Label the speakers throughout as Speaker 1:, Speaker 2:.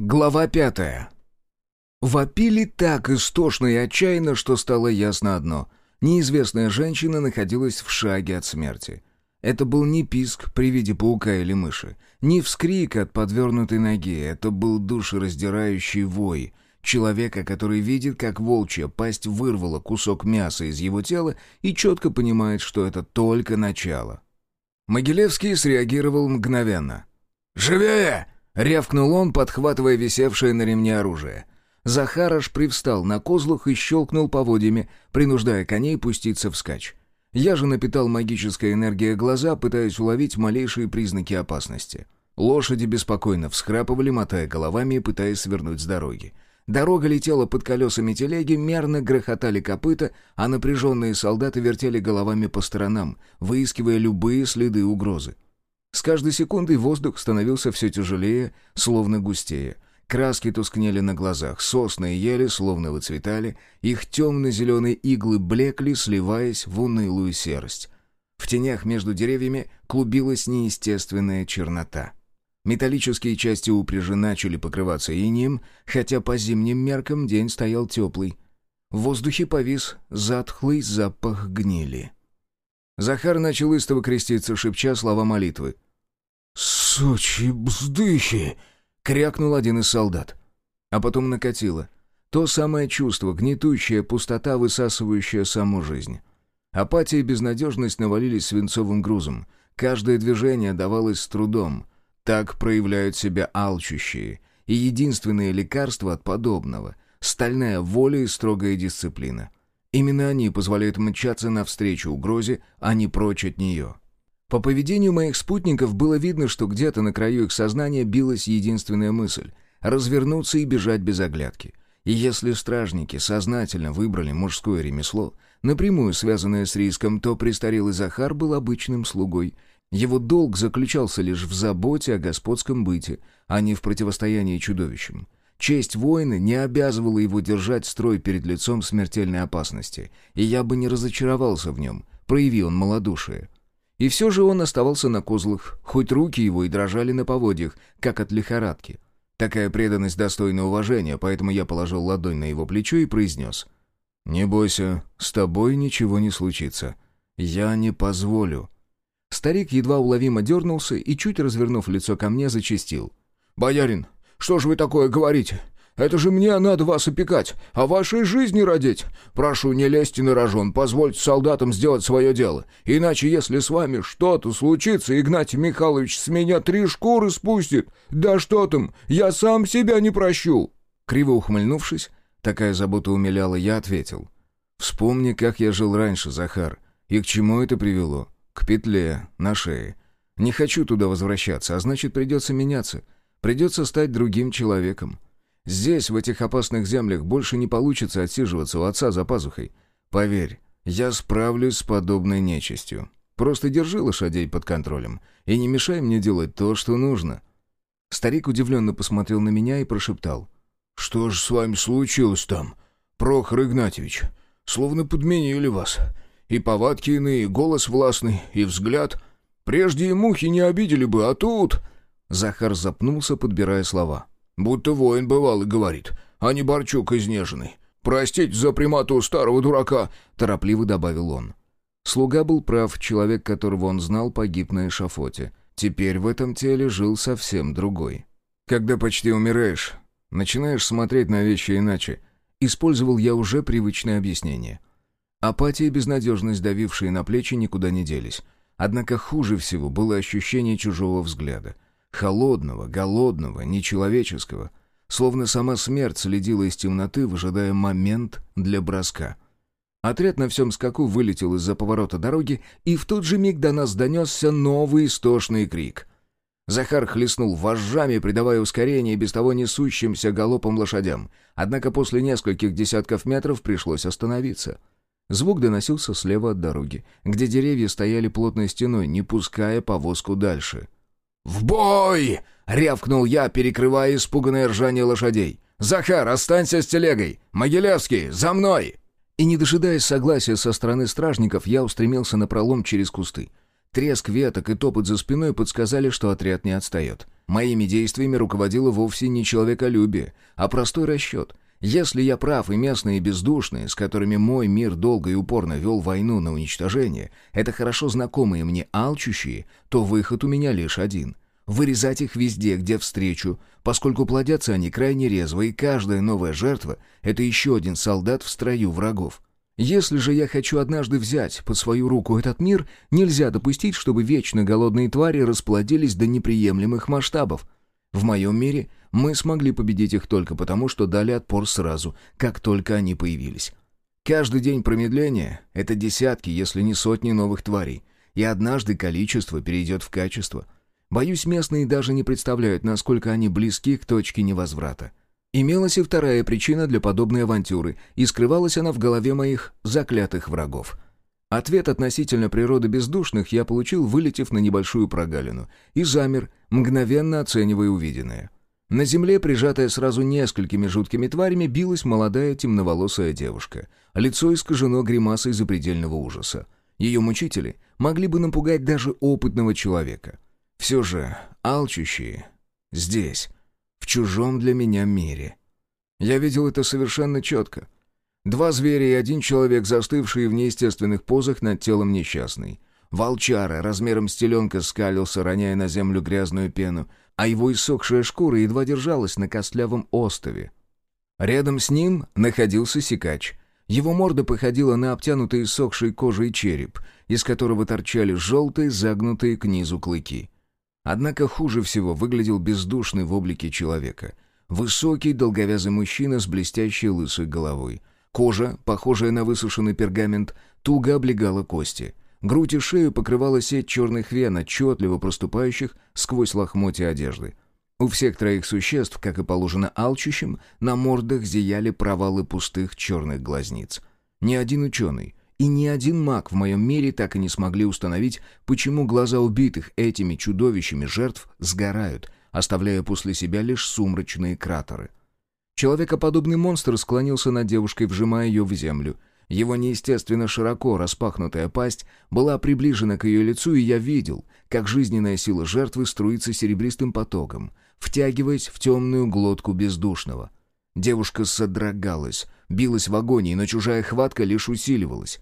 Speaker 1: Глава пятая. Вопили так истошно и отчаянно, что стало ясно одно. Неизвестная женщина находилась в шаге от смерти. Это был не писк при виде паука или мыши, не вскрик от подвернутой ноги, это был душераздирающий вой человека, который видит, как волчья пасть вырвала кусок мяса из его тела и четко понимает, что это только начало. Могилевский среагировал мгновенно. «Живее!» Рявкнул он, подхватывая висевшее на ремне оружие. Захараш привстал на козлах и щелкнул поводьями, принуждая коней пуститься вскачь. Я же напитал магической энергией глаза, пытаясь уловить малейшие признаки опасности. Лошади беспокойно всхрапывали, мотая головами и пытаясь свернуть с дороги. Дорога летела под колесами телеги, мерно грохотали копыта, а напряженные солдаты вертели головами по сторонам, выискивая любые следы угрозы. С каждой секундой воздух становился все тяжелее, словно густее. Краски тускнели на глазах, сосны и ели словно выцветали, их темно-зеленые иглы блекли, сливаясь в унылую серость. В тенях между деревьями клубилась неестественная чернота. Металлические части упряжи начали покрываться инием, хотя по зимним меркам день стоял теплый. В воздухе повис затхлый запах гнили. Захар начал истово креститься, шепча слова молитвы.
Speaker 2: «Сучьи бздыхи!»
Speaker 1: — крякнул один из солдат. А потом накатило. То самое чувство, гнетущая пустота, высасывающая саму жизнь. Апатия и безнадежность навалились свинцовым грузом. Каждое движение давалось с трудом. Так проявляют себя алчущие. И единственное лекарство от подобного — стальная воля и строгая дисциплина — Именно они позволяют мчаться навстречу угрозе, а не прочь от нее. По поведению моих спутников было видно, что где-то на краю их сознания билась единственная мысль — развернуться и бежать без оглядки. И если стражники сознательно выбрали мужское ремесло, напрямую связанное с риском, то престарелый Захар был обычным слугой. Его долг заключался лишь в заботе о господском быте, а не в противостоянии чудовищам. Честь воина не обязывала его держать строй перед лицом смертельной опасности, и я бы не разочаровался в нем, прояви он малодушие. И все же он оставался на козлах, хоть руки его и дрожали на поводьях, как от лихорадки. Такая преданность достойна уважения, поэтому я положил ладонь на его плечо и произнес. «Не бойся, с тобой ничего не случится. Я не позволю». Старик едва уловимо дернулся и, чуть развернув лицо ко мне, зачистил. «Боярин, что же вы такое говорите? Это же мне надо вас опекать, а вашей жизни родить. Прошу, не лезьте на рожон, позвольте солдатам сделать свое дело. Иначе, если с вами что-то случится, Игнатий Михайлович с меня три шкуры спустит. Да что там, я сам себя не прощу». Криво ухмыльнувшись, такая забота умиляла, я ответил. «Вспомни, как я жил раньше, Захар, и к чему это привело. К петле, на шее. Не хочу туда возвращаться, а значит, придется меняться». Придется стать другим человеком. Здесь, в этих опасных землях, больше не получится отсиживаться у отца за пазухой. Поверь, я справлюсь с подобной нечистью. Просто держи лошадей под контролем и не мешай мне делать то, что нужно». Старик удивленно посмотрел на меня и прошептал. «Что же с вами случилось там, Прохор Игнатьевич? Словно подменили вас. И повадки иные, и голос властный, и взгляд. Прежде и мухи не обидели бы, а тут...» Захар запнулся, подбирая слова. «Будто воин бывал и говорит, а не Борчук изнеженный. Простите за примату старого дурака», — торопливо добавил он. Слуга был прав, человек, которого он знал, погиб на эшафоте. Теперь в этом теле жил совсем другой. «Когда почти умираешь, начинаешь смотреть на вещи иначе», — использовал я уже привычное объяснение. Апатия и безнадежность, давившие на плечи, никуда не делись. Однако хуже всего было ощущение чужого взгляда — Холодного, голодного, нечеловеческого. Словно сама смерть следила из темноты, выжидая момент для броска. Отряд на всем скаку вылетел из-за поворота дороги, и в тот же миг до нас донесся новый истошный крик. Захар хлестнул вожжами, придавая ускорение без того несущимся галопом лошадям. Однако после нескольких десятков метров пришлось остановиться. Звук доносился слева от дороги, где деревья стояли плотной стеной, не пуская повозку дальше.
Speaker 2: «В бой!» — рявкнул я, перекрывая испуганное ржание лошадей. «Захар, останься с телегой! Могилевский, за мной!»
Speaker 1: И не дожидаясь согласия со стороны стражников, я устремился на пролом через кусты. Треск веток и топот за спиной подсказали, что отряд не отстает. Моими действиями руководило вовсе не человеколюбие, а простой расчет. Если я прав, и местные бездушные, с которыми мой мир долго и упорно вел войну на уничтожение, это хорошо знакомые мне алчущие, то выход у меня лишь один — вырезать их везде, где встречу, поскольку плодятся они крайне резво, и каждая новая жертва — это еще один солдат в строю врагов. Если же я хочу однажды взять под свою руку этот мир, нельзя допустить, чтобы вечно голодные твари расплодились до неприемлемых масштабов. В моем мире мы смогли победить их только потому, что дали отпор сразу, как только они появились. Каждый день промедления — это десятки, если не сотни новых тварей, и однажды количество перейдет в качество. Боюсь, местные даже не представляют, насколько они близки к точке невозврата. Имелась и вторая причина для подобной авантюры, и скрывалась она в голове моих заклятых врагов. Ответ относительно природы бездушных я получил, вылетев на небольшую прогалину, и замер, мгновенно оценивая увиденное. На земле, прижатая сразу несколькими жуткими тварями, билась молодая темноволосая девушка. Лицо искажено гримасой запредельного ужаса. Ее мучители могли бы напугать даже опытного человека. Все же, алчущие здесь, в чужом для меня мире. Я видел это совершенно четко. Два зверя и один человек, застывшие в неестественных позах над телом несчастной. Волчара размером с теленка скалился, роняя на землю грязную пену, а его иссохшая шкура едва держалась на костлявом остове. Рядом с ним находился сикач. Его морда походила на обтянутый иссохшей кожей череп, из которого торчали желтые, загнутые к низу клыки. Однако хуже всего выглядел бездушный в облике человека. Высокий, долговязый мужчина с блестящей лысой головой. Кожа, похожая на высушенный пергамент, туго облегала кости. Грудь и шею покрывала сеть черных вен, отчетливо проступающих сквозь лохмотья одежды. У всех троих существ, как и положено алчущим, на мордах зияли провалы пустых черных глазниц. Ни один ученый, и ни один маг в моем мире так и не смогли установить, почему глаза убитых этими чудовищами жертв сгорают, оставляя после себя лишь сумрачные кратеры. Человекоподобный монстр склонился над девушкой, вжимая ее в землю. Его неестественно широко распахнутая пасть была приближена к ее лицу, и я видел, как жизненная сила жертвы струится серебристым потоком, втягиваясь в темную глотку бездушного. Девушка содрогалась, билась в агонии, но чужая хватка лишь усиливалась.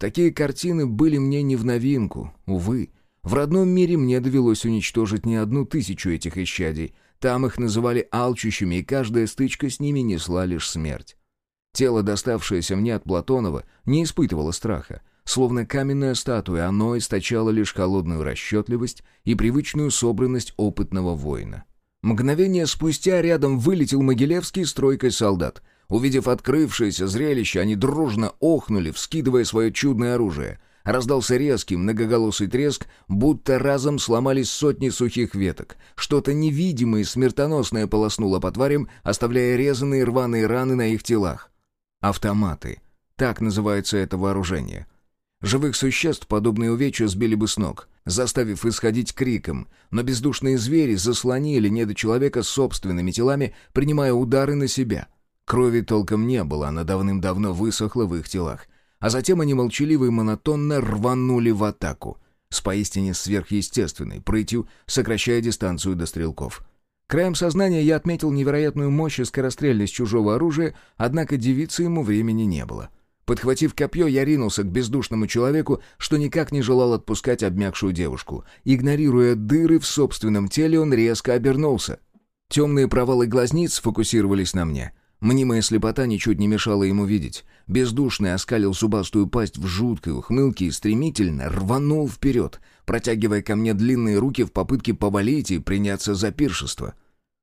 Speaker 1: Такие картины были мне не в новинку, увы. В родном мире мне довелось уничтожить не одну тысячу этих исчадий. Там их называли алчущими, и каждая стычка с ними несла лишь смерть. Тело, доставшееся мне от Платонова, не испытывало страха. Словно каменная статуя, оно источало лишь холодную расчетливость и привычную собранность опытного воина. Мгновение спустя рядом вылетел Могилевский с тройкой солдат — Увидев открывшееся зрелище, они дружно охнули, вскидывая свое чудное оружие. Раздался резкий многоголосый треск, будто разом сломались сотни сухих веток. Что-то невидимое и смертоносное полоснуло по тварям, оставляя резанные рваные раны на их телах. Автоматы. Так называется это вооружение. Живых существ подобные увечья сбили бы с ног, заставив исходить криком, но бездушные звери заслонили недочеловека собственными телами, принимая удары на себя — Крови толком не было, она давным-давно высохла в их телах. А затем они молчаливо и монотонно рванули в атаку. С поистине сверхъестественной прытью, сокращая дистанцию до стрелков. Краем сознания я отметил невероятную мощь и скорострельность чужого оружия, однако девицы ему времени не было. Подхватив копье, я ринулся к бездушному человеку, что никак не желал отпускать обмякшую девушку. Игнорируя дыры в собственном теле, он резко обернулся. Темные провалы глазниц сфокусировались на мне — Мнимая слепота ничуть не мешала ему видеть. Бездушный оскалил зубастую пасть в жуткой ухмылке и стремительно рванул вперед, протягивая ко мне длинные руки в попытке повалить и приняться за пиршество.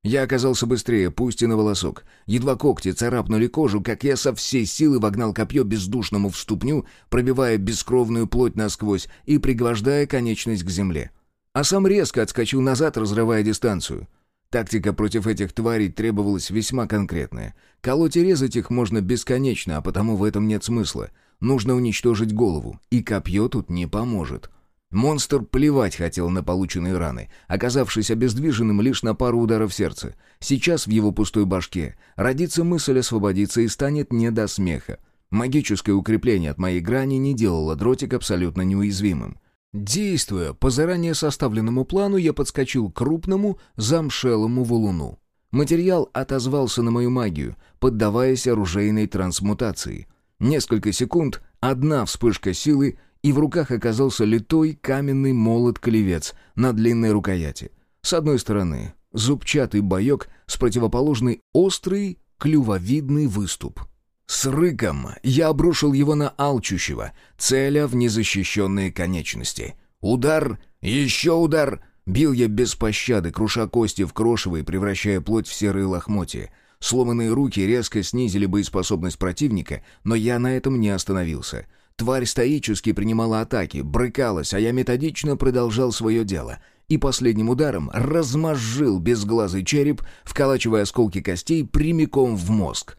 Speaker 1: Я оказался быстрее, пусть и на волосок. Едва когти царапнули кожу, как я со всей силы вогнал копье бездушному в ступню, пробивая бескровную плоть насквозь и пригвождая конечность к земле. А сам резко отскочил назад, разрывая дистанцию — Тактика против этих тварей требовалась весьма конкретная. Колоть и резать их можно бесконечно, а потому в этом нет смысла. Нужно уничтожить голову, и копье тут не поможет. Монстр плевать хотел на полученные раны, оказавшись обездвиженным лишь на пару ударов сердца. Сейчас в его пустой башке родится мысль освободиться и станет не до смеха. Магическое укрепление от моей грани не делало дротик абсолютно неуязвимым. Действуя по заранее составленному плану, я подскочил к крупному замшелому валуну. Материал отозвался на мою магию, поддаваясь оружейной трансмутации. Несколько секунд, одна вспышка силы, и в руках оказался литой каменный молот-колевец на длинной рукояти. С одной стороны зубчатый боек, с противоположной острый клювовидный выступ. С рыком я обрушил его на алчущего, целя в незащищенные конечности. Удар, еще удар. Бил я без пощады, круша кости в крошево и превращая плоть в серые лохмотья. Сломанные руки резко снизили боеспособность противника, но я на этом не остановился. Тварь стоически принимала атаки, брыкалась, а я методично продолжал свое дело — и последним ударом размозжил безглазый череп, вколачивая осколки костей прямиком в мозг.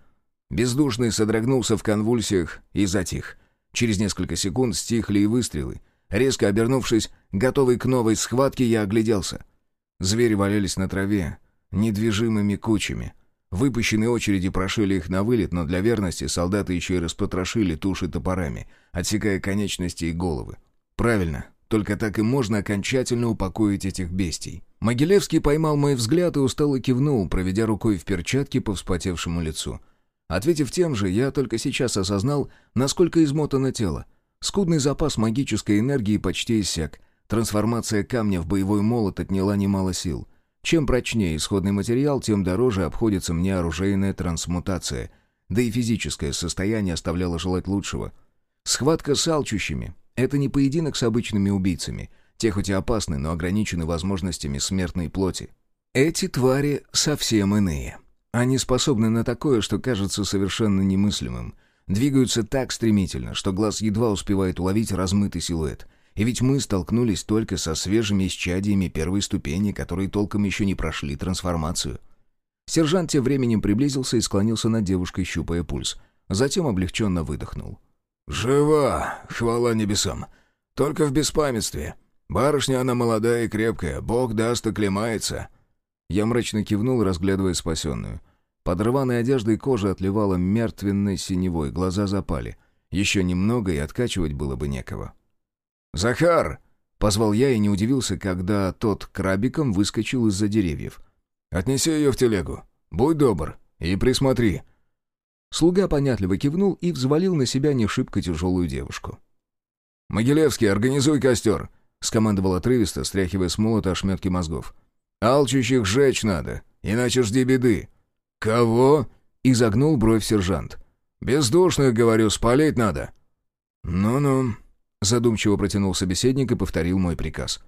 Speaker 1: Бездушный содрогнулся в конвульсиях и затих. Через несколько секунд стихли и выстрелы. Резко обернувшись, готовый к новой схватке, я огляделся. Звери валялись на траве, недвижимыми кучами. Выпущенные очереди прошили их на вылет, но для верности солдаты еще и распотрошили туши топорами, отсекая конечности и головы. Правильно, только так и можно окончательно упокоить этих бестий. Могилевский поймал мой взгляд и устало кивнул, проведя рукой в перчатке по вспотевшему лицу. Ответив тем же, я только сейчас осознал, насколько измотано тело. Скудный запас магической энергии почти иссяк. Трансформация камня в боевой молот отняла немало сил. Чем прочнее исходный материал, тем дороже обходится мне оружейная трансмутация. Да и физическое состояние оставляло желать лучшего. Схватка с алчущими это не поединок с обычными убийцами. Те хоть и опасны, но ограничены возможностями смертной плоти. Эти твари совсем иные. Они способны на такое, что кажется совершенно немыслимым. Двигаются так стремительно, что глаз едва успевает уловить размытый силуэт. И ведь мы столкнулись только со свежими исчадиями первой ступени, которые толком еще не прошли трансформацию. Сержант тем временем приблизился и склонился над девушкой, щупая пульс. Затем облегченно выдохнул.
Speaker 2: «Жива, хвала небесам. Только в беспамятстве. Барышня она молодая и крепкая, бог даст, оклемается».
Speaker 1: Я мрачно кивнул, разглядывая спасенную. Под рваной одеждой кожа отливала мертвенной синевой, глаза запали. Еще немного, и откачивать было бы некого.
Speaker 2: «Захар!» — позвал я и не удивился, когда тот крабиком выскочил из-за деревьев. «Отнеси ее в телегу. Будь добр и присмотри».
Speaker 1: Слуга понятливо кивнул и взвалил на себя не шибко тяжелую девушку.
Speaker 2: «Могилевский, организуй костер!» — скомандовал отрывисто, стряхивая с молота ошметки мозгов. «Алчущих жечь надо, иначе жди беды». «Кого?» — изогнул бровь сержант. «Бездушных, говорю, спалить надо».
Speaker 1: «Ну-ну», — задумчиво протянул собеседник и повторил мой приказ.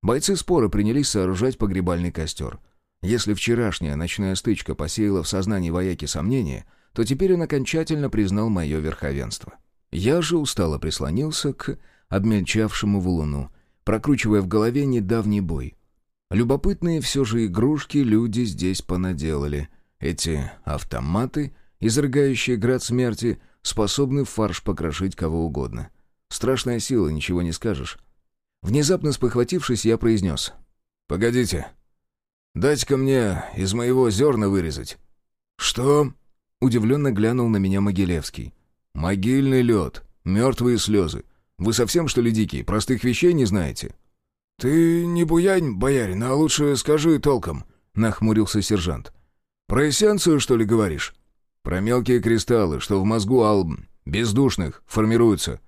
Speaker 1: Бойцы спора принялись сооружать погребальный костер. Если вчерашняя ночная стычка посеяла в сознании вояки сомнения, то теперь он окончательно признал мое верховенство. Я же устало прислонился к обмельчавшему валуну, прокручивая в голове недавний бой. Любопытные все же игрушки люди здесь понаделали. Эти автоматы, изрыгающие град смерти, способны фарш покрошить кого угодно. Страшная сила, ничего не скажешь. Внезапно спохватившись, я произнес.
Speaker 2: «Погодите. Дайте-ка мне из моего зерна вырезать».
Speaker 1: «Что?» Удивленно глянул на меня Могилевский.
Speaker 2: «Могильный лед, мертвые слезы. Вы совсем, что ли, дикие, простых вещей не знаете?»
Speaker 3: «Ты не буянь, боярин, а лучше скажи толком», — нахмурился сержант.
Speaker 2: «Про эссенцию, что ли, говоришь?» «Про мелкие кристаллы, что в мозгу алб... бездушных формируются».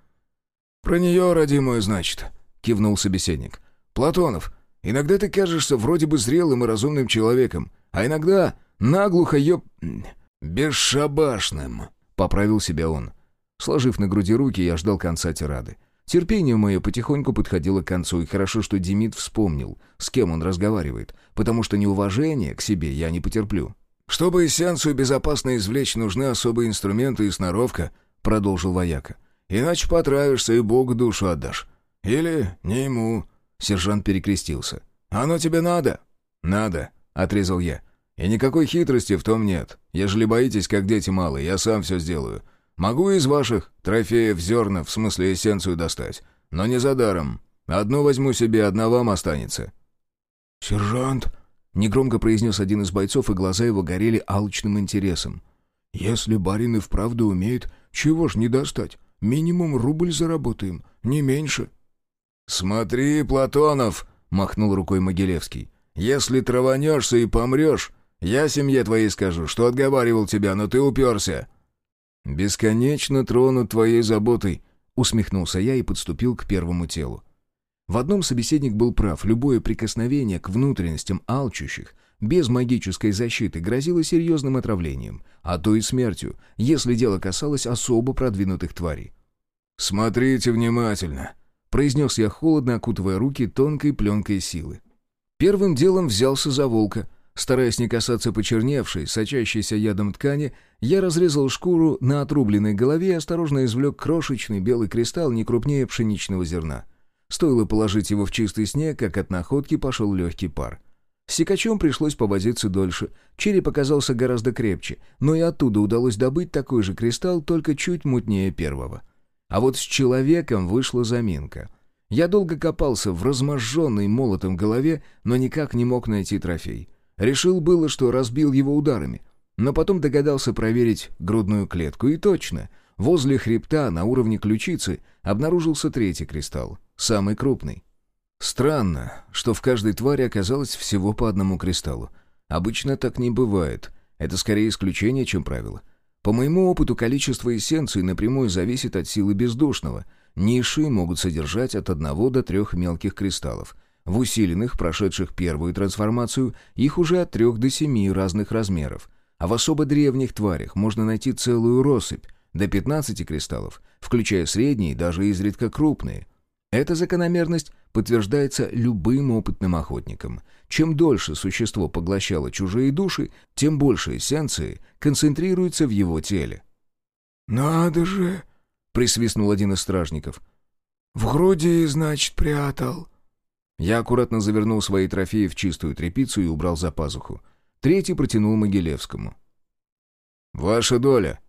Speaker 3: «Про нее, родимую, значит», — кивнул собеседник. «Платонов, иногда ты кажешься вроде бы зрелым и разумным человеком, а иногда наглухо ёб...
Speaker 2: «Бесшабашным», — поправил себя он.
Speaker 1: Сложив на груди руки, я ждал конца тирады. Терпение мое потихоньку подходило к концу, и хорошо, что Демид вспомнил, с кем он разговаривает, потому что неуважение к себе я не потерплю.
Speaker 3: «Чтобы эссенцию безопасно извлечь, нужны особые инструменты и сноровка», — продолжил вояка. «Иначе потравишься и Богу душу отдашь. Или не ему». Сержант перекрестился. «Оно тебе надо?»
Speaker 2: «Надо», — отрезал я. И никакой хитрости в том нет. Ежели боитесь, как дети малые, я сам все сделаю. Могу из ваших трофеев зерна, в смысле эссенцию достать. Но не за даром. Одну возьму себе, одна вам останется».
Speaker 3: «Сержант», — негромко произнес один из бойцов, и глаза его горели алчным интересом. «Если барин и вправду умеет, чего ж не достать? Минимум рубль заработаем, не меньше».
Speaker 2: «Смотри, Платонов!» — махнул рукой Могилевский. «Если траванешься и помрешь, я семье твоей скажу, что отговаривал тебя, но ты уперся».
Speaker 1: «Бесконечно тронут твоей заботой», — усмехнулся я и подступил к первому телу. В одном собеседник был прав, любое прикосновение к внутренностям алчущих без магической защиты грозило серьезным отравлением, а то и смертью, если дело касалось особо продвинутых тварей.
Speaker 2: «Смотрите внимательно», — произнес я холодно, окутывая руки тонкой пленкой силы.
Speaker 1: Первым делом взялся за волка. Стараясь не касаться почерневшей, сочащейся ядом ткани, я разрезал шкуру на отрубленной голове и осторожно извлек крошечный белый кристалл не крупнее пшеничного зерна. Стоило положить его в чистый снег, как от находки пошел легкий пар. С сикачом пришлось повозиться дольше. Череп оказался гораздо крепче, но и оттуда удалось добыть такой же кристалл, только чуть мутнее первого. А вот с человеком вышла заминка. Я долго копался в разможженной молотом голове, но никак не мог найти трофей. Решил было, что разбил его ударами, но потом догадался проверить грудную клетку, и точно, возле хребта на уровне ключицы обнаружился третий кристалл, самый крупный. Странно, что в каждой твари оказалось всего по одному кристаллу. Обычно так не бывает. Это скорее исключение, чем правило. По моему опыту, количество эссенций напрямую зависит от силы бездушного. Ниши могут содержать от одного до трех мелких кристаллов. В усиленных, прошедших первую трансформацию, их уже от трех до семи разных размеров. А в особо древних тварях можно найти целую россыпь, до 15 кристаллов, включая средние и даже изредка крупные – эта закономерность подтверждается любым опытным охотником. Чем дольше существо поглощало чужие души, тем больше эссенции концентрируется в его теле.
Speaker 2: «Надо же!» — присвистнул один из стражников. «В груди, значит, прятал».
Speaker 1: Я аккуратно завернул свои трофеи в чистую тряпицу и убрал за пазуху. Третий протянул Могилевскому.
Speaker 2: «Ваша доля».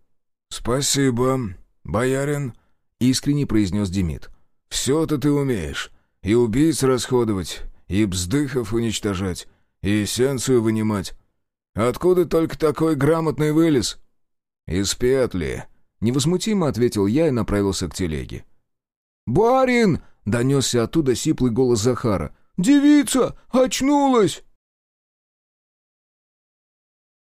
Speaker 2: «Спасибо, боярин», — искренне произнес Демид. Все-то ты умеешь. И убийц расходовать, и бздыхов уничтожать, и эссенцию вынимать. Откуда только такой грамотный вылез?» «Из петли», — невозмутимо ответил я и направился к телеге.
Speaker 3: «Барин!» — донесся оттуда сиплый голос Захара. «Девица! Очнулась!»